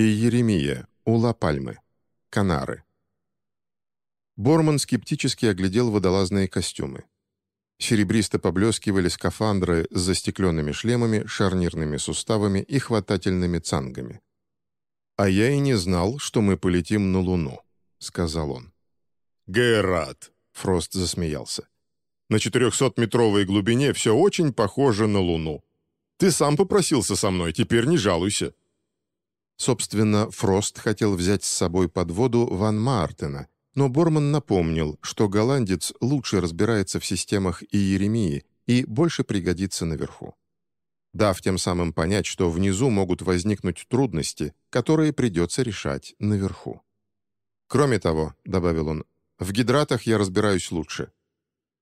и Еремия, у Ла-Пальмы, Канары. Борман скептически оглядел водолазные костюмы. Серебристо поблескивали скафандры с застекленными шлемами, шарнирными суставами и хватательными цангами. «А я и не знал, что мы полетим на Луну», — сказал он. «Гэрат», — Фрост засмеялся. «На 400-метровой глубине все очень похоже на Луну. Ты сам попросился со мной, теперь не жалуйся». Собственно, Фрост хотел взять с собой под воду Ван Мартена, но Борман напомнил, что голландец лучше разбирается в системах Иеремии и больше пригодится наверху дав тем самым понять, что внизу могут возникнуть трудности, которые придется решать наверху. «Кроме того», — добавил он, — «в гидратах я разбираюсь лучше».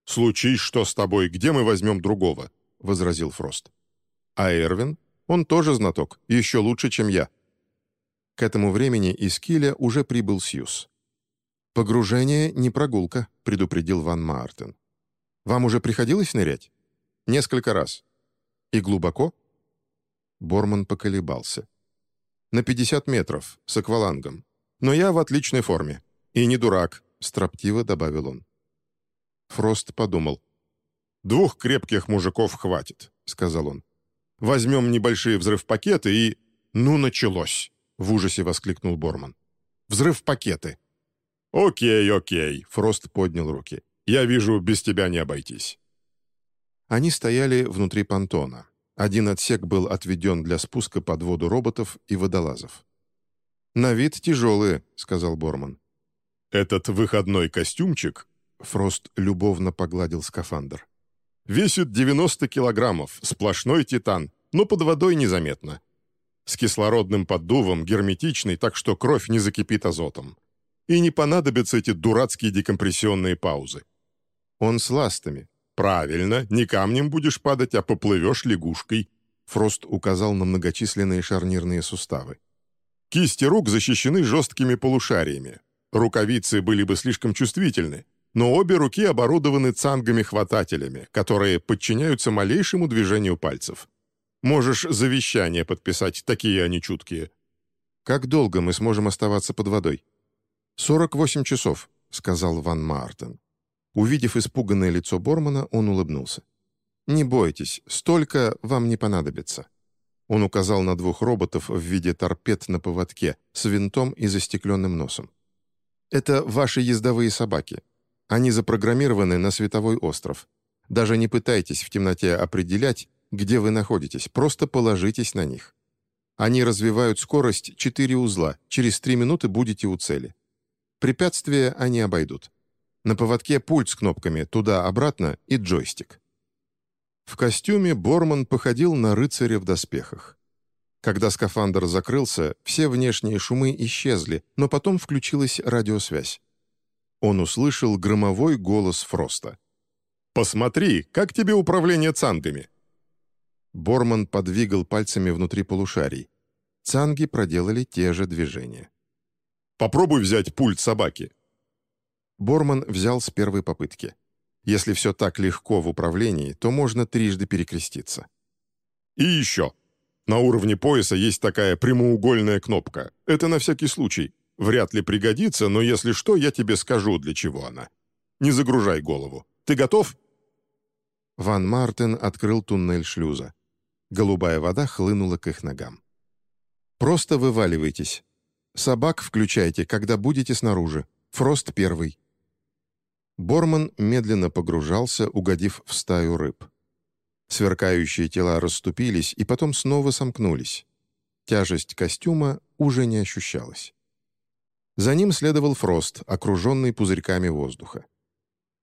«Случись, что с тобой, где мы возьмем другого?» — возразил Фрост. «А Эрвин? Он тоже знаток, еще лучше, чем я». К этому времени из Киля уже прибыл Сьюз. «Погружение не прогулка», — предупредил Ван Мартен. «Вам уже приходилось нырять?» «Несколько раз. «И глубоко?» Борман поколебался. «На 50 метров, с аквалангом. Но я в отличной форме. И не дурак», — строптиво добавил он. Фрост подумал. «Двух крепких мужиков хватит», — сказал он. «Возьмем небольшие взрыв-пакеты и...» «Ну, началось!» — в ужасе воскликнул Борман. «Взрыв-пакеты!» «Окей, окей», — Фрост поднял руки. «Я вижу, без тебя не обойтись». Они стояли внутри понтона. Один отсек был отведен для спуска под воду роботов и водолазов. «На вид тяжелые», — сказал Борман. «Этот выходной костюмчик...» — Фрост любовно погладил скафандр. «Весит 90 килограммов, сплошной титан, но под водой незаметно. С кислородным поддувом, герметичный, так что кровь не закипит азотом. И не понадобятся эти дурацкие декомпрессионные паузы. Он с ластами, «Правильно, не камнем будешь падать, а поплывешь лягушкой», Фрост указал на многочисленные шарнирные суставы. «Кисти рук защищены жесткими полушариями. Рукавицы были бы слишком чувствительны, но обе руки оборудованы цангами-хватателями, которые подчиняются малейшему движению пальцев. Можешь завещание подписать, такие они чуткие». «Как долго мы сможем оставаться под водой?» «Сорок восемь часов», — сказал Ван Мартен. Увидев испуганное лицо Бормана, он улыбнулся. «Не бойтесь, столько вам не понадобится». Он указал на двух роботов в виде торпед на поводке с винтом и застекленным носом. «Это ваши ездовые собаки. Они запрограммированы на световой остров. Даже не пытайтесь в темноте определять, где вы находитесь, просто положитесь на них. Они развивают скорость 4 узла, через 3 минуты будете у цели. Препятствия они обойдут. На поводке пульт с кнопками туда-обратно и джойстик. В костюме Борман походил на рыцаря в доспехах. Когда скафандр закрылся, все внешние шумы исчезли, но потом включилась радиосвязь. Он услышал громовой голос Фроста. «Посмотри, как тебе управление цангами?» Борман подвигал пальцами внутри полушарий. Цанги проделали те же движения. «Попробуй взять пульт собаки», Борман взял с первой попытки. Если все так легко в управлении, то можно трижды перекреститься. «И еще. На уровне пояса есть такая прямоугольная кнопка. Это на всякий случай. Вряд ли пригодится, но если что, я тебе скажу, для чего она. Не загружай голову. Ты готов?» Ван Мартен открыл туннель шлюза. Голубая вода хлынула к их ногам. «Просто вываливайтесь. Собак включайте, когда будете снаружи. Фрост первый. Борман медленно погружался, угодив в стаю рыб. Сверкающие тела расступились и потом снова сомкнулись. Тяжесть костюма уже не ощущалась. За ним следовал Фрост, окруженный пузырьками воздуха.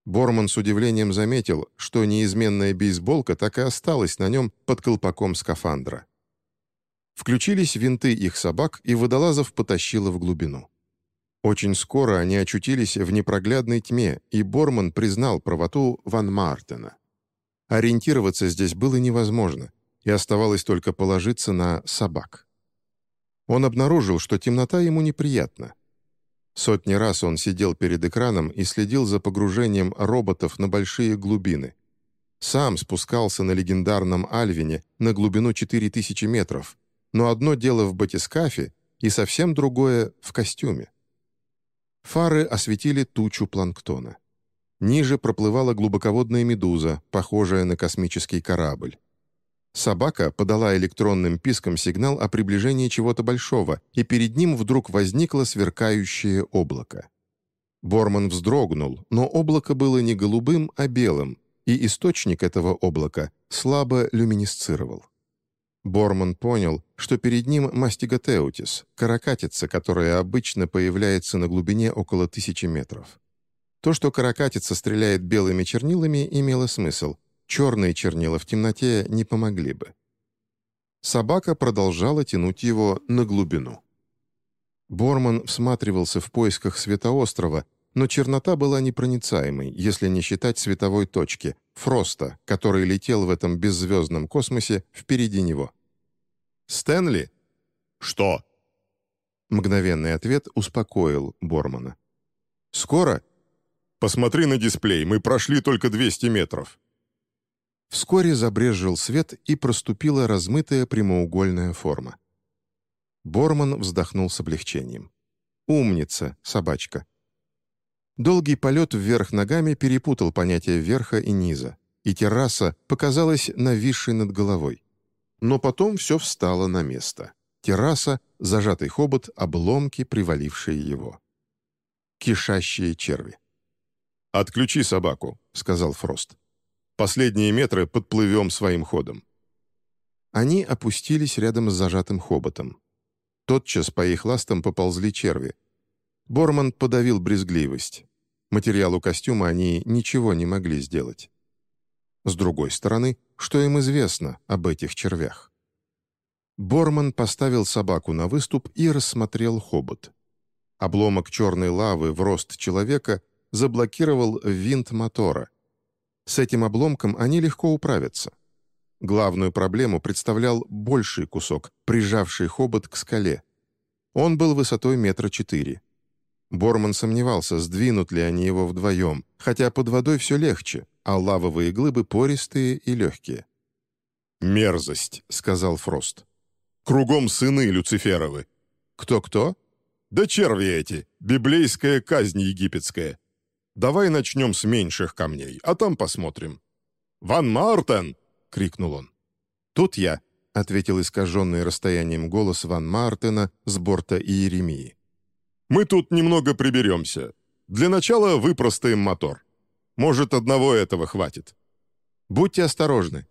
Борман с удивлением заметил, что неизменная бейсболка так и осталась на нем под колпаком скафандра. Включились винты их собак, и водолазов потащило в глубину. Очень скоро они очутились в непроглядной тьме, и Борман признал правоту Ван Мартена. Ориентироваться здесь было невозможно, и оставалось только положиться на собак. Он обнаружил, что темнота ему неприятна. Сотни раз он сидел перед экраном и следил за погружением роботов на большие глубины. Сам спускался на легендарном Альвине на глубину 4000 метров, но одно дело в батискафе, и совсем другое — в костюме. Фары осветили тучу планктона. Ниже проплывала глубоководная медуза, похожая на космический корабль. Собака подала электронным писком сигнал о приближении чего-то большого, и перед ним вдруг возникло сверкающее облако. Борман вздрогнул, но облако было не голубым, а белым, и источник этого облака слабо люминесцировал. Борман понял, что перед ним мастиготеутис, каракатица, которая обычно появляется на глубине около тысячи метров. То, что каракатица стреляет белыми чернилами, имело смысл. Черные чернила в темноте не помогли бы. Собака продолжала тянуть его на глубину. Борман всматривался в поисках светоострова, но чернота была непроницаемой, если не считать световой точки, Фроста, который летел в этом беззвездном космосе впереди него. «Стэнли?» «Что?» Мгновенный ответ успокоил Бормана. «Скоро?» «Посмотри на дисплей, мы прошли только 200 метров». Вскоре забрезжил свет и проступила размытая прямоугольная форма. Борман вздохнул с облегчением. «Умница, собачка!» Долгий полет вверх ногами перепутал понятия верха и низа, и терраса показалась нависшей над головой. Но потом все встало на место. Терраса, зажатый хобот, обломки, привалившие его. Кишащие черви. «Отключи собаку», — сказал Фрост. «Последние метры подплывем своим ходом». Они опустились рядом с зажатым хоботом. Тотчас по их ластам поползли черви. Борман подавил брезгливость. Материалу костюма они ничего не могли сделать. С другой стороны, что им известно об этих червях? Борман поставил собаку на выступ и рассмотрел хобот. Обломок черной лавы в рост человека заблокировал винт мотора. С этим обломком они легко управятся. Главную проблему представлял больший кусок, прижавший хобот к скале. Он был высотой метра четыре. Борман сомневался, сдвинут ли они его вдвоем, хотя под водой все легче, а лавовые глыбы пористые и легкие. «Мерзость», — сказал Фрост. «Кругом сыны Люциферовы». «Кто-кто?» «Да черви эти, библейская казнь египетская. Давай начнем с меньших камней, а там посмотрим». «Ван Мартен!» — крикнул он. «Тут я», — ответил искаженный расстоянием голос Ван Мартена с борта Иеремии. Мы тут немного приберемся. Для начала выпростаем мотор. Может, одного этого хватит. Будьте осторожны».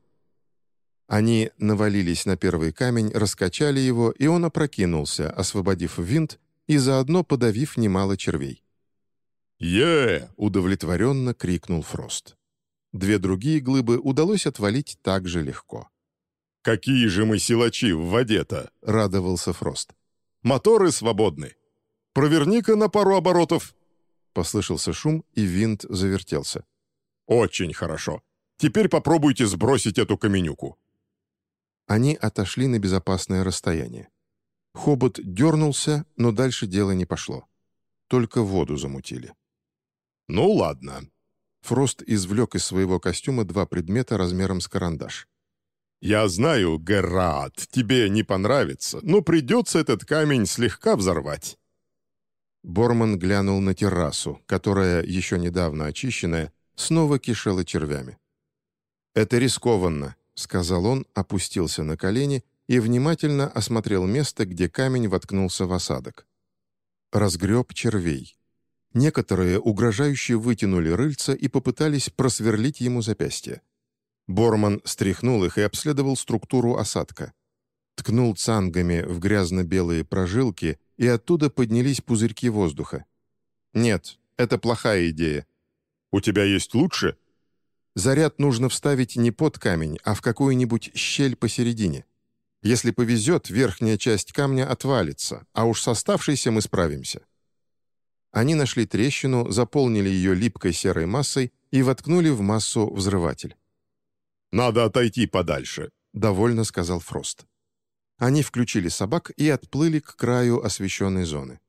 Они навалились на первый камень, раскачали его, и он опрокинулся, освободив винт и заодно подавив немало червей. «Е!» — удовлетворенно крикнул Фрост. Две другие глыбы удалось отвалить так же легко. «Какие же мы силачи в воде-то!» — радовался Фрост. «Моторы свободны. Проверни-ка на пару оборотов». Послышался шум, и винт завертелся. «Очень хорошо. Теперь попробуйте сбросить эту каменюку». Они отошли на безопасное расстояние. Хобот дернулся, но дальше дело не пошло. Только воду замутили. «Ну ладно». Фрост извлек из своего костюма два предмета размером с карандаш. «Я знаю, Герат, тебе не понравится, но придется этот камень слегка взорвать. Борман глянул на террасу, которая, еще недавно очищенная, снова кишела червями. «Это рискованно», — сказал он, опустился на колени и внимательно осмотрел место, где камень воткнулся в осадок. Разгреб червей. Некоторые угрожающе вытянули рыльца и попытались просверлить ему запястье. Борман стряхнул их и обследовал структуру осадка. Ткнул цангами в грязно-белые прожилки и оттуда поднялись пузырьки воздуха. «Нет, это плохая идея». «У тебя есть лучше?» «Заряд нужно вставить не под камень, а в какую-нибудь щель посередине. Если повезет, верхняя часть камня отвалится, а уж с оставшейся мы справимся». Они нашли трещину, заполнили ее липкой серой массой и воткнули в массу взрыватель. «Надо отойти подальше», — довольно сказал Фрост. Они включили собак и отплыли к краю освещенной зоны.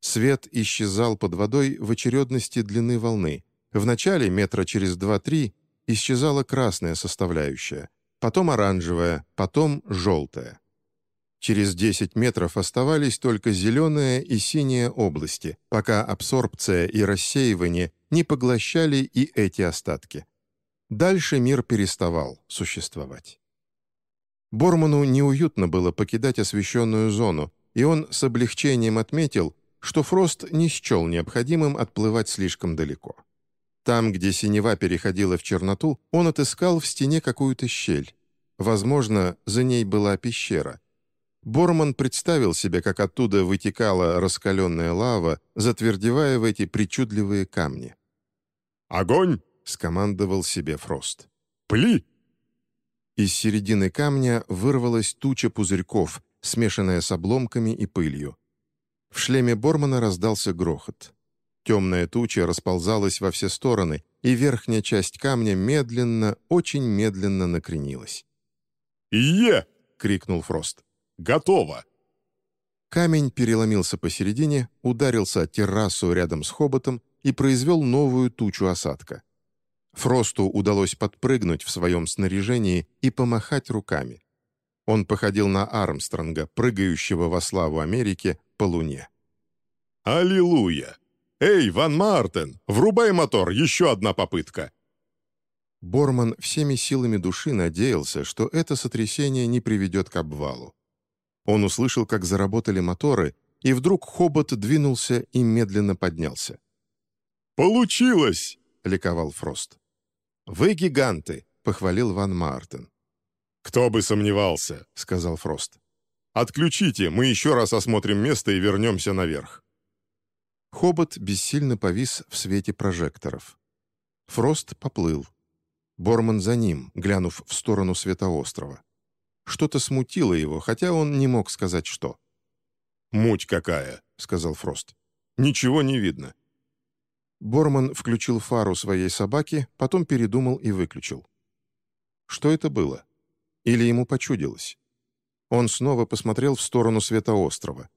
Свет исчезал под водой в очередности длины волны. В начале, метра через два-три, исчезала красная составляющая, потом оранжевая, потом желтая. Через 10 метров оставались только зеленые и синие области, пока абсорбция и рассеивание не поглощали и эти остатки. Дальше мир переставал существовать. Борману неуютно было покидать освещенную зону, и он с облегчением отметил, что Фрост не счел необходимым отплывать слишком далеко. Там, где синева переходила в черноту, он отыскал в стене какую-то щель. Возможно, за ней была пещера. Борман представил себе, как оттуда вытекала раскаленная лава, затвердевая в эти причудливые камни. «Огонь!» — скомандовал себе Фрост. «Пли!» Из середины камня вырвалась туча пузырьков, смешанная с обломками и пылью. В шлеме Бормана раздался грохот. Темная туча расползалась во все стороны, и верхняя часть камня медленно, очень медленно накренилась. «Е!» — крикнул Фрост. «Готово!» Камень переломился посередине, ударился о террасу рядом с хоботом и произвел новую тучу осадка. Фросту удалось подпрыгнуть в своем снаряжении и помахать руками. Он походил на Армстронга, прыгающего во славу Америки по Луне. «Аллилуйя! Эй, Ван Мартен, врубай мотор, еще одна попытка!» Борман всеми силами души надеялся, что это сотрясение не приведет к обвалу. Он услышал, как заработали моторы, и вдруг хобот двинулся и медленно поднялся. «Получилось!» — ликовал Фрост. «Вы гиганты!» — похвалил Ван Мартен. «Кто бы сомневался», — сказал Фрост. «Отключите, мы еще раз осмотрим место и вернемся наверх». Хобот бессильно повис в свете прожекторов. Фрост поплыл. Борман за ним, глянув в сторону светоострова. Что-то смутило его, хотя он не мог сказать, что. «Муть какая!» — сказал Фрост. «Ничего не видно». Борман включил фару своей собаки, потом передумал и выключил. Что это было? Или ему почудилось? Он снова посмотрел в сторону светоострова.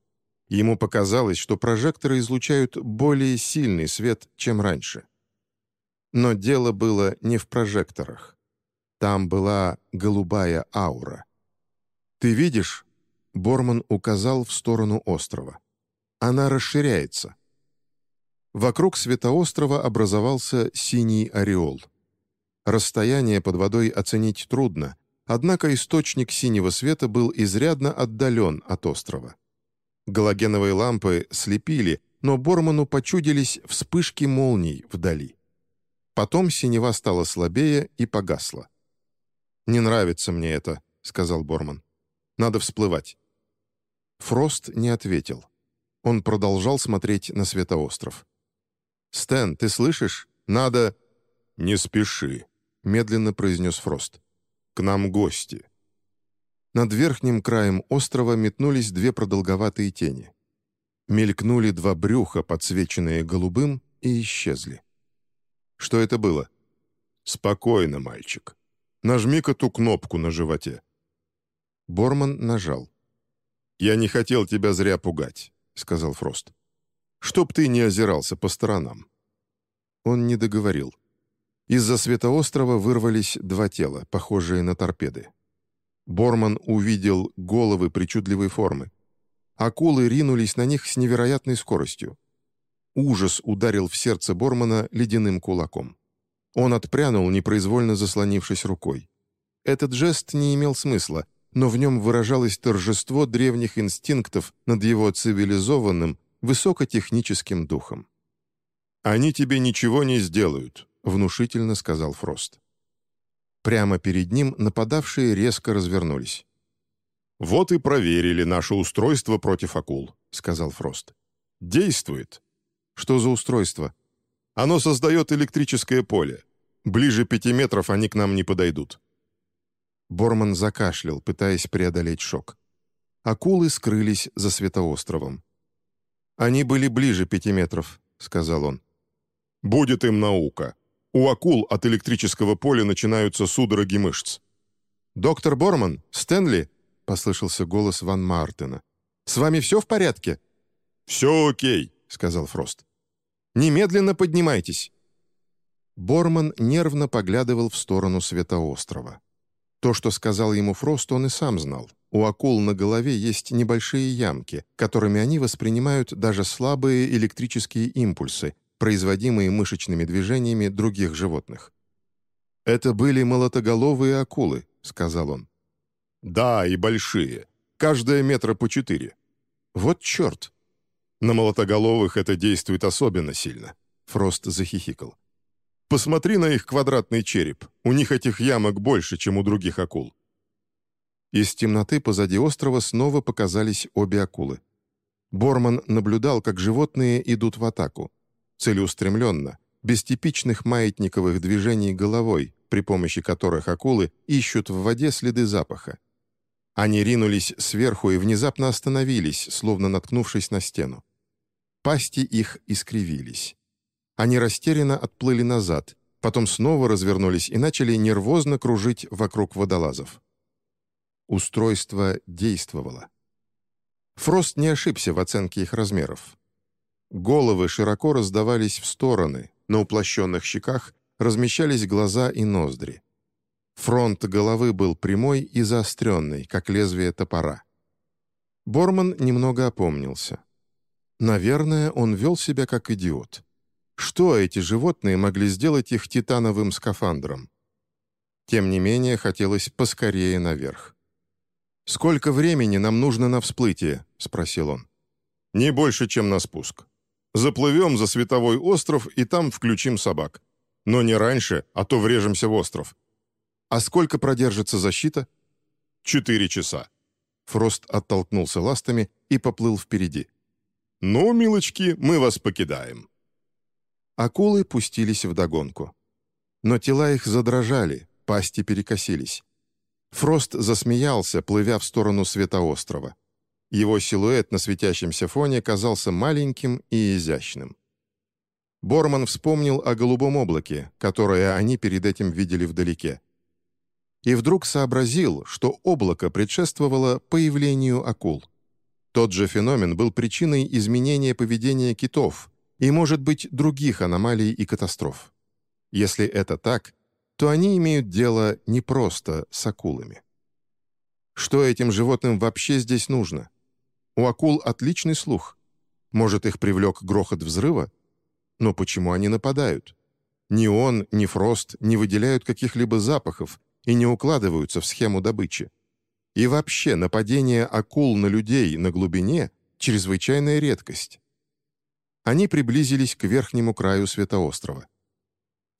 Ему показалось, что прожекторы излучают более сильный свет, чем раньше. Но дело было не в прожекторах. Там была голубая аура. «Ты видишь?» — Борман указал в сторону острова. «Она расширяется». Вокруг светоострова образовался синий ореол. Расстояние под водой оценить трудно, однако источник синего света был изрядно отдален от острова. Галогеновые лампы слепили, но Борману почудились вспышки молний вдали. Потом синева стала слабее и погасла. «Не нравится мне это», — сказал Борман. «Надо всплывать». Фрост не ответил. Он продолжал смотреть на светоостров. «Стэн, ты слышишь? Надо...» «Не спеши», — медленно произнес Фрост. «К нам гости». Над верхним краем острова метнулись две продолговатые тени. Мелькнули два брюха, подсвеченные голубым, и исчезли. Что это было? «Спокойно, мальчик. Нажми-ка ту кнопку на животе». Борман нажал. «Я не хотел тебя зря пугать», — сказал Фрост. «Чтоб ты не озирался по сторонам». Он не договорил. Из-за света острова вырвались два тела, похожие на торпеды. Борман увидел головы причудливой формы. Акулы ринулись на них с невероятной скоростью. Ужас ударил в сердце Бормана ледяным кулаком. Он отпрянул, непроизвольно заслонившись рукой. Этот жест не имел смысла, но в нем выражалось торжество древних инстинктов над его цивилизованным, высокотехническим духом. «Они тебе ничего не сделают», — внушительно сказал Фрост. Прямо перед ним нападавшие резко развернулись. «Вот и проверили наше устройство против акул», — сказал Фрост. «Действует». «Что за устройство?» «Оно создает электрическое поле. Ближе пяти метров они к нам не подойдут». Борман закашлял, пытаясь преодолеть шок. Акулы скрылись за светоостровом. «Они были ближе пяти метров», — сказал он. «Будет им наука», у акул от электрического поля начинаются судороги мышц. «Доктор Борман, Стэнли?» — послышался голос Ван Мартена. «С вами все в порядке?» «Все окей», — сказал Фрост. «Немедленно поднимайтесь». Борман нервно поглядывал в сторону светоострова. То, что сказал ему Фрост, он и сам знал. У акул на голове есть небольшие ямки, которыми они воспринимают даже слабые электрические импульсы, производимые мышечными движениями других животных. «Это были молотоголовые акулы», — сказал он. «Да, и большие. Каждая метра по четыре». «Вот черт!» «На молотоголовых это действует особенно сильно», — Фрост захихикал. «Посмотри на их квадратный череп. У них этих ямок больше, чем у других акул». Из темноты позади острова снова показались обе акулы. Борман наблюдал, как животные идут в атаку. Целеустремленно, без типичных маятниковых движений головой, при помощи которых акулы ищут в воде следы запаха. Они ринулись сверху и внезапно остановились, словно наткнувшись на стену. Пасти их искривились. Они растерянно отплыли назад, потом снова развернулись и начали нервозно кружить вокруг водолазов. Устройство действовало. Фрост не ошибся в оценке их размеров. Головы широко раздавались в стороны, на уплощенных щеках размещались глаза и ноздри. Фронт головы был прямой и заостренный, как лезвие топора. Борман немного опомнился. Наверное, он вел себя как идиот. Что эти животные могли сделать их титановым скафандром? Тем не менее, хотелось поскорее наверх. «Сколько времени нам нужно на всплытие?» — спросил он. «Не больше, чем на спуск. Заплывем за световой остров и там включим собак. Но не раньше, а то врежемся в остров». «А сколько продержится защита?» «Четыре часа». Фрост оттолкнулся ластами и поплыл впереди. «Ну, милочки, мы вас покидаем». Акулы пустились вдогонку. Но тела их задрожали, пасти перекосились. Фрост засмеялся, плывя в сторону светоострова. Его силуэт на светящемся фоне казался маленьким и изящным. Борман вспомнил о голубом облаке, которое они перед этим видели вдалеке. И вдруг сообразил, что облако предшествовало появлению акул. Тот же феномен был причиной изменения поведения китов и, может быть, других аномалий и катастроф. Если это так, то они имеют дело не просто с акулами. Что этим животным вообще здесь нужно? У акул отличный слух. Может, их привлек грохот взрыва? Но почему они нападают? Ни он, ни Фрост не выделяют каких-либо запахов и не укладываются в схему добычи. И вообще, нападение акул на людей на глубине — чрезвычайная редкость. Они приблизились к верхнему краю светоострова.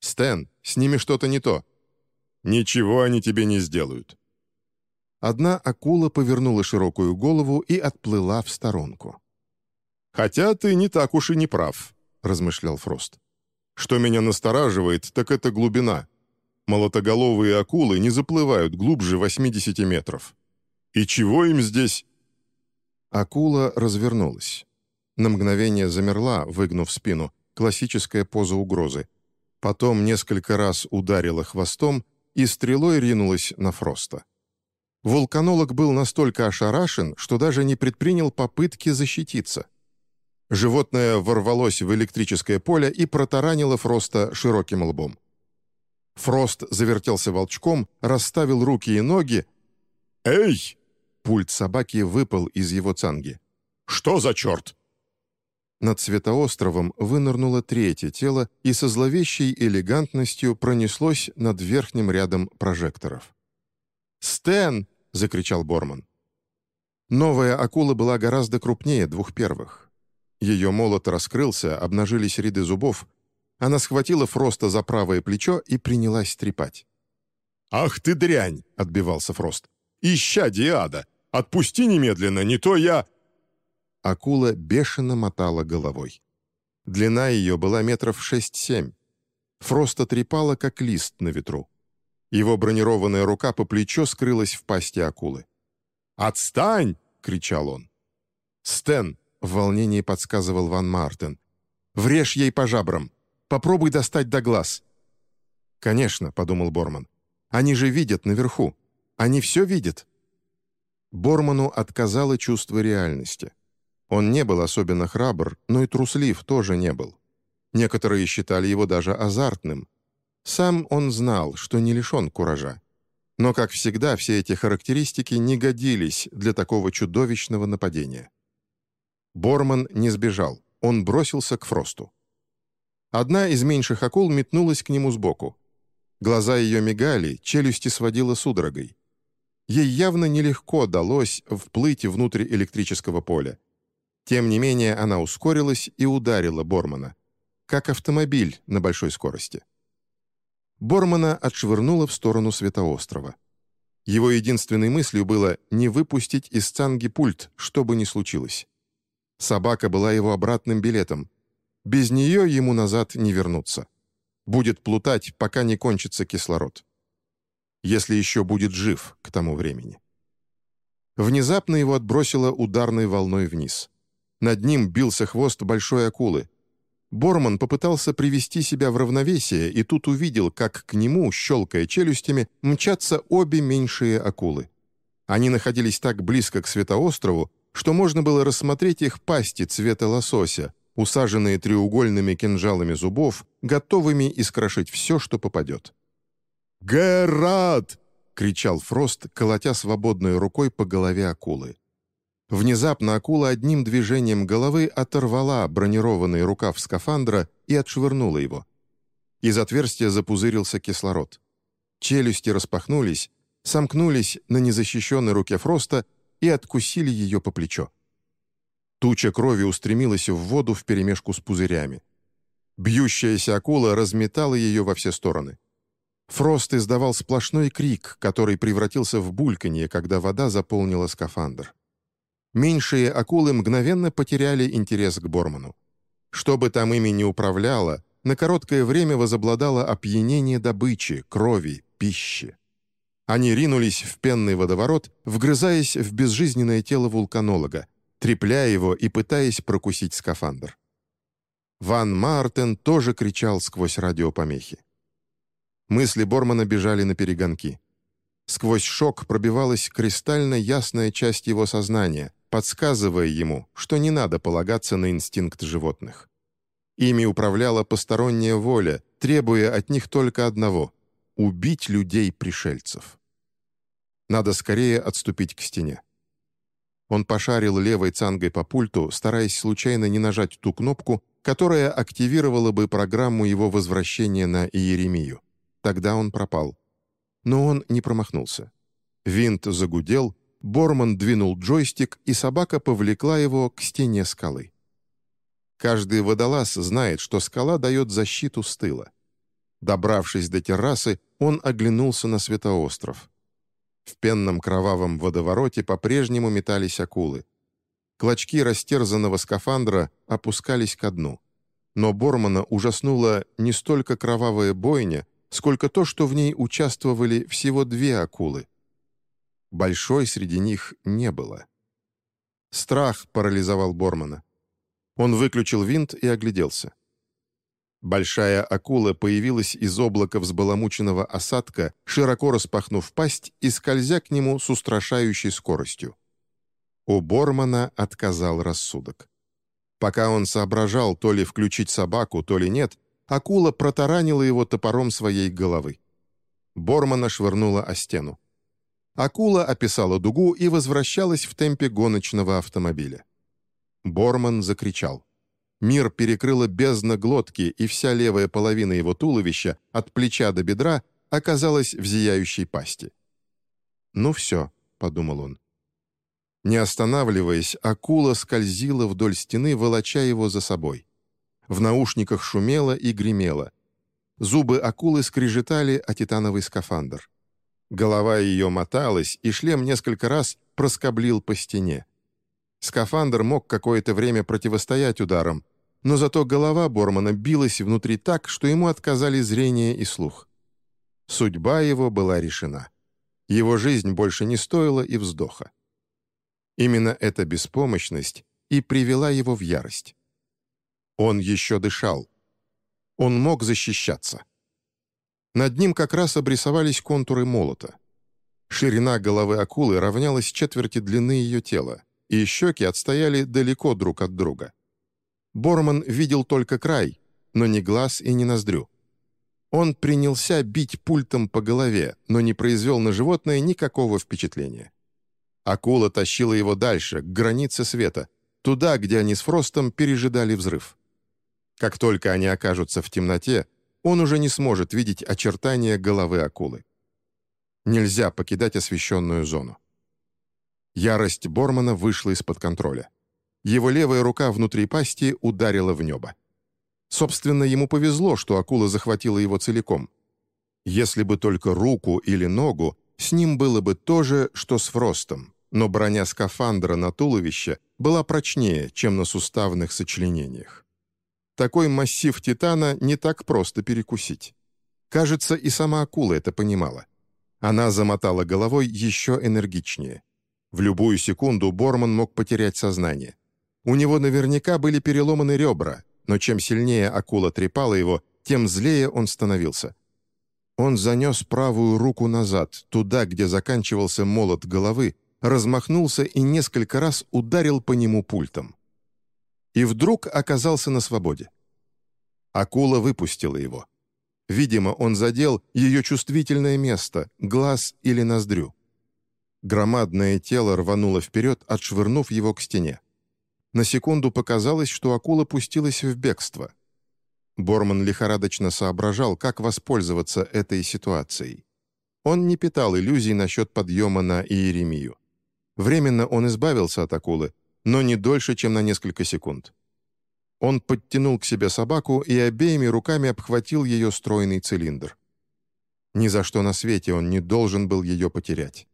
«Стэн, с ними что-то не то». «Ничего они тебе не сделают». Одна акула повернула широкую голову и отплыла в сторонку. «Хотя ты не так уж и не прав», — размышлял Фрост. «Что меня настораживает, так это глубина. Молотоголовые акулы не заплывают глубже 80 метров. И чего им здесь?» Акула развернулась. На мгновение замерла, выгнув спину, классическая поза угрозы, потом несколько раз ударила хвостом и стрелой ринулась на Фроста. Вулканолог был настолько ошарашен, что даже не предпринял попытки защититься. Животное ворвалось в электрическое поле и протаранило Фроста широким лбом. Фрост завертелся волчком, расставил руки и ноги. «Эй!» Пульт собаки выпал из его цанги. «Что за черт?» Над Светоостровом вынырнуло третье тело и со зловещей элегантностью пронеслось над верхним рядом прожекторов. «Стэн!» — закричал Борман. Новая акула была гораздо крупнее двух первых. Ее молот раскрылся, обнажились ряды зубов. Она схватила Фроста за правое плечо и принялась трепать. «Ах ты дрянь!» — отбивался Фрост. «Ища Диада! Отпусти немедленно, не то я...» Акула бешено мотала головой. Длина ее была метров шесть-семь. Фроста трепала, как лист на ветру. Его бронированная рука по плечо скрылась в пасти акулы. «Отстань!» — кричал он. «Стэн!» — в волнении подсказывал Ван Мартен. «Врежь ей по жабрам! Попробуй достать до глаз!» «Конечно», — подумал Борман. «Они же видят наверху. Они все видят». Борману отказало чувство реальности. Он не был особенно храбр, но и труслив тоже не был. Некоторые считали его даже азартным. Сам он знал, что не лишен куража. Но, как всегда, все эти характеристики не годились для такого чудовищного нападения. Борман не сбежал, он бросился к Фросту. Одна из меньших акул метнулась к нему сбоку. Глаза ее мигали, челюсти сводила судорогой. Ей явно нелегко далось вплыть внутрь электрического поля. Тем не менее, она ускорилась и ударила Бормана, как автомобиль на большой скорости. Бормана отшвырнула в сторону Светоострова. Его единственной мыслью было не выпустить из цанги пульт, что бы ни случилось. Собака была его обратным билетом. Без нее ему назад не вернуться. Будет плутать, пока не кончится кислород. Если еще будет жив к тому времени. Внезапно его отбросило ударной волной вниз. Над ним бился хвост большой акулы. Борман попытался привести себя в равновесие и тут увидел, как к нему, щелкая челюстями, мчатся обе меньшие акулы. Они находились так близко к Светоострову, что можно было рассмотреть их пасти цвета лосося, усаженные треугольными кинжалами зубов, готовыми искрошить все, что попадет. «Герат!» — кричал Фрост, колотя свободной рукой по голове акулы. Внезапно акула одним движением головы оторвала бронированный рукав скафандра и отшвырнула его. Из отверстия запузырился кислород. Челюсти распахнулись, сомкнулись на незащищенной руке Фроста и откусили ее по плечо. Туча крови устремилась в воду вперемешку с пузырями. Бьющаяся акула разметала ее во все стороны. Фрост издавал сплошной крик, который превратился в бульканье, когда вода заполнила скафандр. Меньшие акулы мгновенно потеряли интерес к Борману. Что бы там ими ни управляло, на короткое время возобладало опьянение добычи, крови, пищи. Они ринулись в пенный водоворот, вгрызаясь в безжизненное тело вулканолога, трепляя его и пытаясь прокусить скафандр. Ван Мартен тоже кричал сквозь радиопомехи. Мысли Бормана бежали на перегонки. Сквозь шок пробивалась кристально ясная часть его сознания, подсказывая ему, что не надо полагаться на инстинкт животных. Ими управляла посторонняя воля, требуя от них только одного — убить людей-пришельцев. Надо скорее отступить к стене. Он пошарил левой цангой по пульту, стараясь случайно не нажать ту кнопку, которая активировала бы программу его возвращения на Иеремию. Тогда он пропал. Но он не промахнулся. Винт загудел, Борман двинул джойстик, и собака повлекла его к стене скалы. Каждый водолаз знает, что скала дает защиту с тыла. Добравшись до террасы, он оглянулся на светоостров. В пенном кровавом водовороте по-прежнему метались акулы. Клочки растерзанного скафандра опускались ко дну. Но Бормана ужаснула не столько кровавая бойня, сколько то, что в ней участвовали всего две акулы, Большой среди них не было. Страх парализовал Бормана. Он выключил винт и огляделся. Большая акула появилась из облака взбаламученного осадка, широко распахнув пасть и скользя к нему с устрашающей скоростью. У Бормана отказал рассудок. Пока он соображал то ли включить собаку, то ли нет, акула протаранила его топором своей головы. Бормана швырнула о стену. Акула описала дугу и возвращалась в темпе гоночного автомобиля. Борман закричал. Мир перекрыла бездна глотки, и вся левая половина его туловища, от плеча до бедра, оказалась в зияющей пасти. «Ну все», — подумал он. Не останавливаясь, акула скользила вдоль стены, волоча его за собой. В наушниках шумело и гремело. Зубы акулы скрежетали о титановый скафандр. Голова ее моталась, и шлем несколько раз проскоблил по стене. Скафандр мог какое-то время противостоять ударам, но зато голова Бормана билась внутри так, что ему отказали зрение и слух. Судьба его была решена. Его жизнь больше не стоила и вздоха. Именно эта беспомощность и привела его в ярость. Он еще дышал. Он мог защищаться. Над ним как раз обрисовались контуры молота. Ширина головы акулы равнялась четверти длины ее тела, и щеки отстояли далеко друг от друга. Борман видел только край, но не глаз и не ноздрю. Он принялся бить пультом по голове, но не произвел на животное никакого впечатления. Акула тащила его дальше, к границе света, туда, где они с Фростом пережидали взрыв. Как только они окажутся в темноте, он уже не сможет видеть очертания головы акулы. Нельзя покидать освещенную зону. Ярость Бормана вышла из-под контроля. Его левая рука внутри пасти ударила в небо. Собственно, ему повезло, что акула захватила его целиком. Если бы только руку или ногу, с ним было бы то же, что с Фростом, но броня скафандра на туловище была прочнее, чем на суставных сочленениях. Такой массив титана не так просто перекусить. Кажется, и сама акула это понимала. Она замотала головой еще энергичнее. В любую секунду Борман мог потерять сознание. У него наверняка были переломаны ребра, но чем сильнее акула трепала его, тем злее он становился. Он занес правую руку назад, туда, где заканчивался молот головы, размахнулся и несколько раз ударил по нему пультом. И вдруг оказался на свободе. Акула выпустила его. Видимо, он задел ее чувствительное место, глаз или ноздрю. Громадное тело рвануло вперед, отшвырнув его к стене. На секунду показалось, что акула пустилась в бегство. Борман лихорадочно соображал, как воспользоваться этой ситуацией. Он не питал иллюзий насчет подъема на Иеремию. Временно он избавился от акулы, но не дольше, чем на несколько секунд. Он подтянул к себе собаку и обеими руками обхватил ее стройный цилиндр. Ни за что на свете он не должен был ее потерять.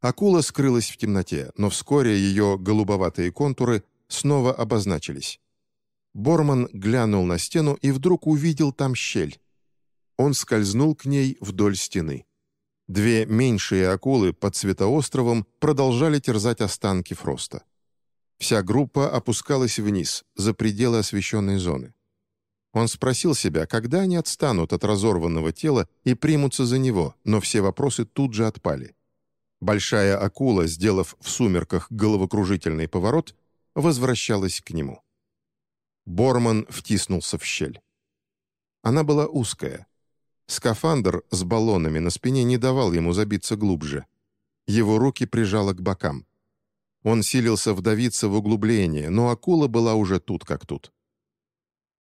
Акула скрылась в темноте, но вскоре ее голубоватые контуры снова обозначились. Борман глянул на стену и вдруг увидел там щель. Он скользнул к ней вдоль стены. Две меньшие акулы под Светоостровом продолжали терзать останки Фроста. Вся группа опускалась вниз, за пределы освещенной зоны. Он спросил себя, когда они отстанут от разорванного тела и примутся за него, но все вопросы тут же отпали. Большая акула, сделав в сумерках головокружительный поворот, возвращалась к нему. Борман втиснулся в щель. Она была узкая. Скафандр с баллонами на спине не давал ему забиться глубже. Его руки прижало к бокам. Он силился вдавиться в углубление, но акула была уже тут как тут.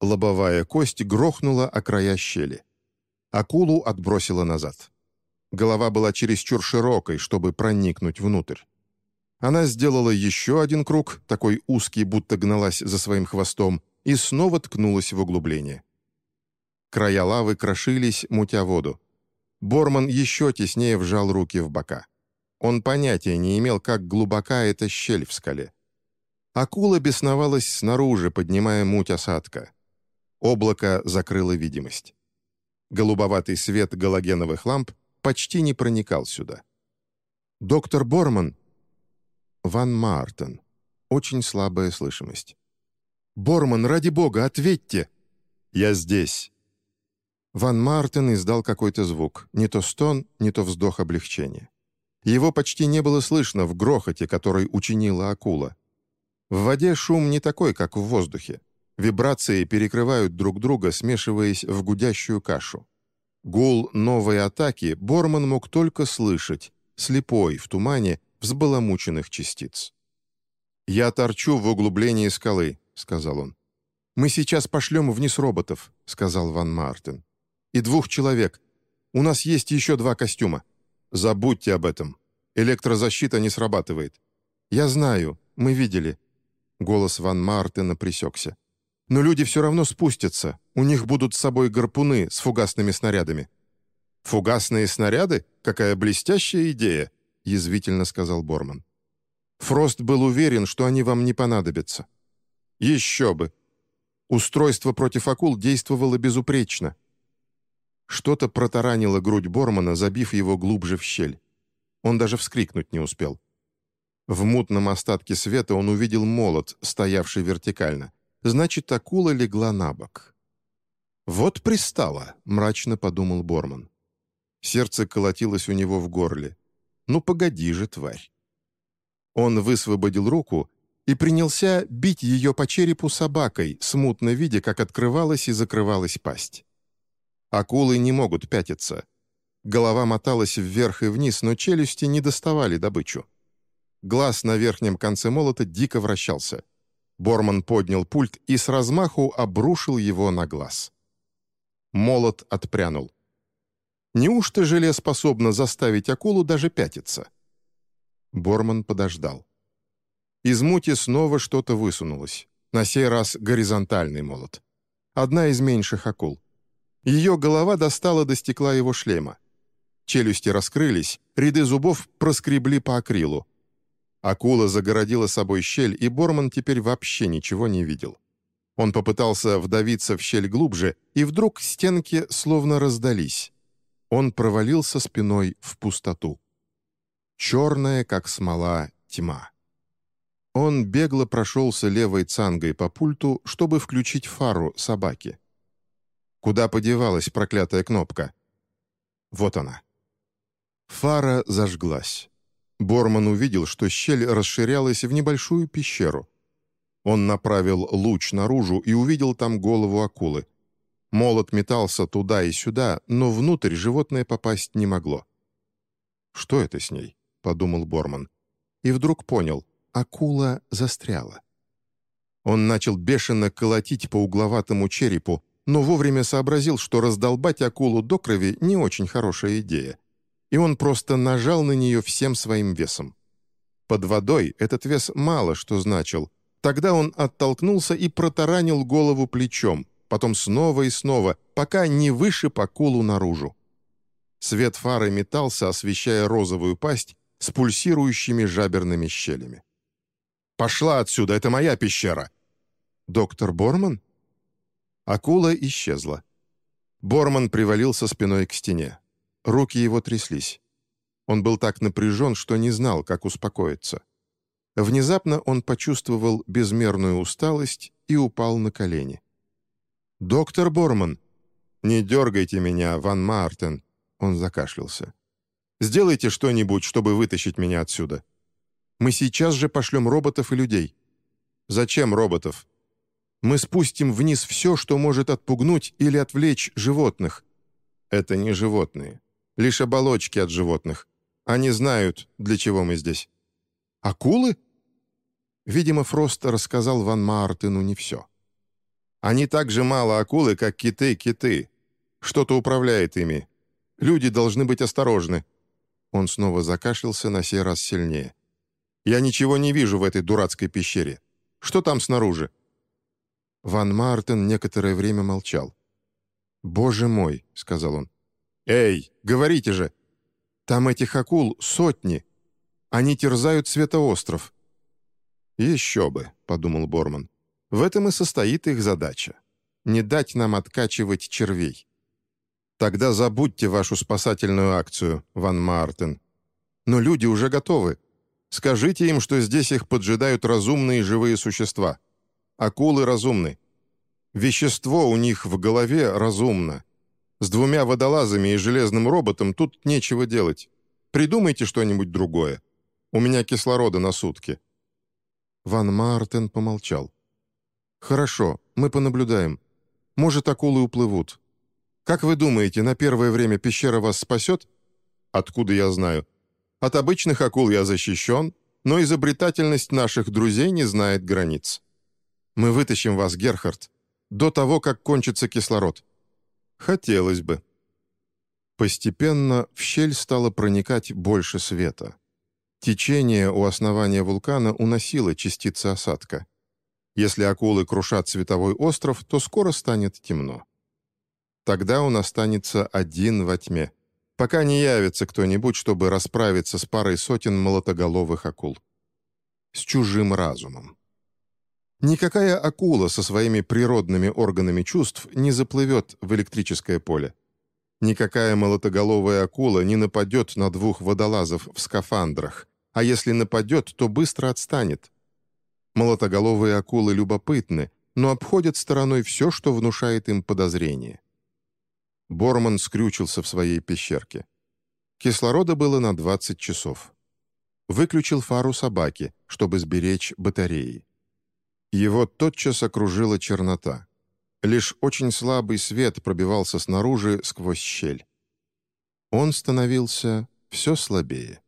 Лобовая кость грохнула о края щели. Акулу отбросила назад. Голова была чересчур широкой, чтобы проникнуть внутрь. Она сделала еще один круг, такой узкий, будто гналась за своим хвостом, и снова ткнулась в углубление. Края лавы крошились, мутя воду. Борман еще теснее вжал руки в бока. Он понятия не имел, как глубока эта щель в скале. Акула бесновалась снаружи, поднимая муть осадка. Облако закрыло видимость. Голубоватый свет галогеновых ламп почти не проникал сюда. «Доктор Борман!» «Ван Мартен». Очень слабая слышимость. «Борман, ради бога, ответьте!» «Я здесь!» Ван Мартен издал какой-то звук, не то стон, не то вздох облегчения. Его почти не было слышно в грохоте, который учинила акула. В воде шум не такой, как в воздухе. Вибрации перекрывают друг друга, смешиваясь в гудящую кашу. Гул новой атаки Борман мог только слышать, слепой, в тумане, взбаламученных частиц. «Я торчу в углублении скалы», — сказал он. «Мы сейчас пошлем вниз роботов», — сказал Ван Мартен. «И двух человек. У нас есть еще два костюма. Забудьте об этом. Электрозащита не срабатывает. Я знаю, мы видели». Голос Ван Мартена присекся. Но люди все равно спустятся. У них будут с собой гарпуны с фугасными снарядами». «Фугасные снаряды? Какая блестящая идея!» — язвительно сказал Борман. «Фрост был уверен, что они вам не понадобятся». «Еще бы!» Устройство против акул действовало безупречно. Что-то протаранило грудь Бормана, забив его глубже в щель. Он даже вскрикнуть не успел. В мутном остатке света он увидел молот, стоявший вертикально. Значит, акула легла на бок. «Вот пристала», — мрачно подумал Борман. Сердце колотилось у него в горле. «Ну погоди же, тварь». Он высвободил руку и принялся бить ее по черепу собакой, смутно видя, как открывалась и закрывалась пасть. Акулы не могут пятиться. Голова моталась вверх и вниз, но челюсти не доставали добычу. Глаз на верхнем конце молота дико вращался. Борман поднял пульт и с размаху обрушил его на глаз. Молот отпрянул. Неужто желе способно заставить акулу даже пятиться? Борман подождал. Из мути снова что-то высунулось. На сей раз горизонтальный молот. Одна из меньших акул. Ее голова достала до стекла его шлема. Челюсти раскрылись, ряды зубов проскребли по акрилу. Акула загородила собой щель, и Борман теперь вообще ничего не видел. Он попытался вдавиться в щель глубже, и вдруг стенки словно раздались. Он провалился спиной в пустоту. Черная, как смола, тьма. Он бегло прошелся левой цангой по пульту, чтобы включить фару собаки. Куда подевалась проклятая кнопка? Вот она. Фара зажглась. Борман увидел, что щель расширялась в небольшую пещеру. Он направил луч наружу и увидел там голову акулы. Молот метался туда и сюда, но внутрь животное попасть не могло. «Что это с ней?» — подумал Борман. И вдруг понял — акула застряла. Он начал бешено колотить по угловатому черепу, но вовремя сообразил, что раздолбать акулу до крови не очень хорошая идея и он просто нажал на нее всем своим весом. Под водой этот вес мало что значил. Тогда он оттолкнулся и протаранил голову плечом, потом снова и снова, пока не вышиб акулу наружу. Свет фары метался, освещая розовую пасть с пульсирующими жаберными щелями. «Пошла отсюда, это моя пещера!» «Доктор Борман?» Акула исчезла. Борман привалился спиной к стене. Руки его тряслись. Он был так напряжен, что не знал, как успокоиться. Внезапно он почувствовал безмерную усталость и упал на колени. «Доктор Борман!» «Не дергайте меня, Ван Мартен!» Он закашлялся. «Сделайте что-нибудь, чтобы вытащить меня отсюда. Мы сейчас же пошлем роботов и людей». «Зачем роботов?» «Мы спустим вниз все, что может отпугнуть или отвлечь животных». «Это не животные лишь оболочки от животных. Они знают, для чего мы здесь». «Акулы?» Видимо, Фрост рассказал Ван Мартину не все. «Они так же мало акулы, как киты-киты. Что-то управляет ими. Люди должны быть осторожны». Он снова закашлялся на сей раз сильнее. «Я ничего не вижу в этой дурацкой пещере. Что там снаружи?» Ван Мартен некоторое время молчал. «Боже мой», — сказал он, «Эй, говорите же! Там этих акул сотни. Они терзают Светоостров». «Еще бы», — подумал Борман. «В этом и состоит их задача. Не дать нам откачивать червей». «Тогда забудьте вашу спасательную акцию, Ван Мартен. Но люди уже готовы. Скажите им, что здесь их поджидают разумные живые существа. Акулы разумны. Вещество у них в голове разумно. С двумя водолазами и железным роботом тут нечего делать. Придумайте что-нибудь другое. У меня кислорода на сутки». Ван Мартен помолчал. «Хорошо, мы понаблюдаем. Может, акулы уплывут. Как вы думаете, на первое время пещера вас спасет?» «Откуда я знаю? От обычных акул я защищен, но изобретательность наших друзей не знает границ. Мы вытащим вас, Герхард, до того, как кончится кислород. Хотелось бы. Постепенно в щель стало проникать больше света. Течение у основания вулкана уносило частицы осадка. Если акулы крушат световой остров, то скоро станет темно. Тогда он останется один во тьме, пока не явится кто-нибудь, чтобы расправиться с парой сотен молотоголовых акул. С чужим разумом. Никакая акула со своими природными органами чувств не заплывет в электрическое поле. Никакая молотоголовая акула не нападет на двух водолазов в скафандрах, а если нападет, то быстро отстанет. Молотоголовые акулы любопытны, но обходят стороной все, что внушает им подозрение. Борман скрючился в своей пещерке. Кислорода было на 20 часов. Выключил фару собаки, чтобы сберечь батареи. Его тотчас окружила чернота. Лишь очень слабый свет пробивался снаружи сквозь щель. Он становился все слабее.